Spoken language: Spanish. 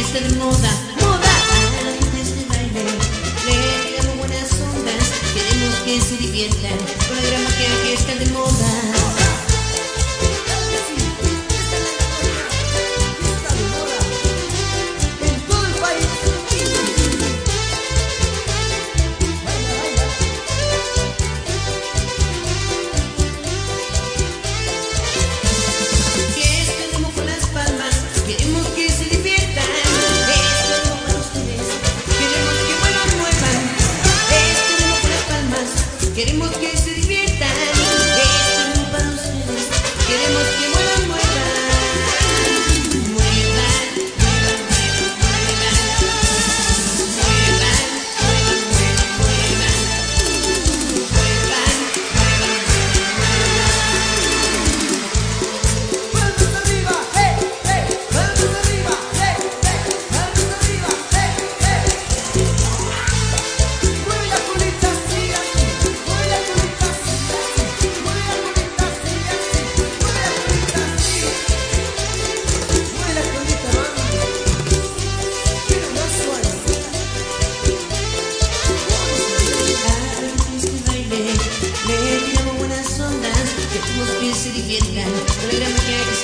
es desnuda, moda moda. adelante del este baile. Le damos buenas ondas, queremos que se diviertan con la gran que está de moda. se diviertan, que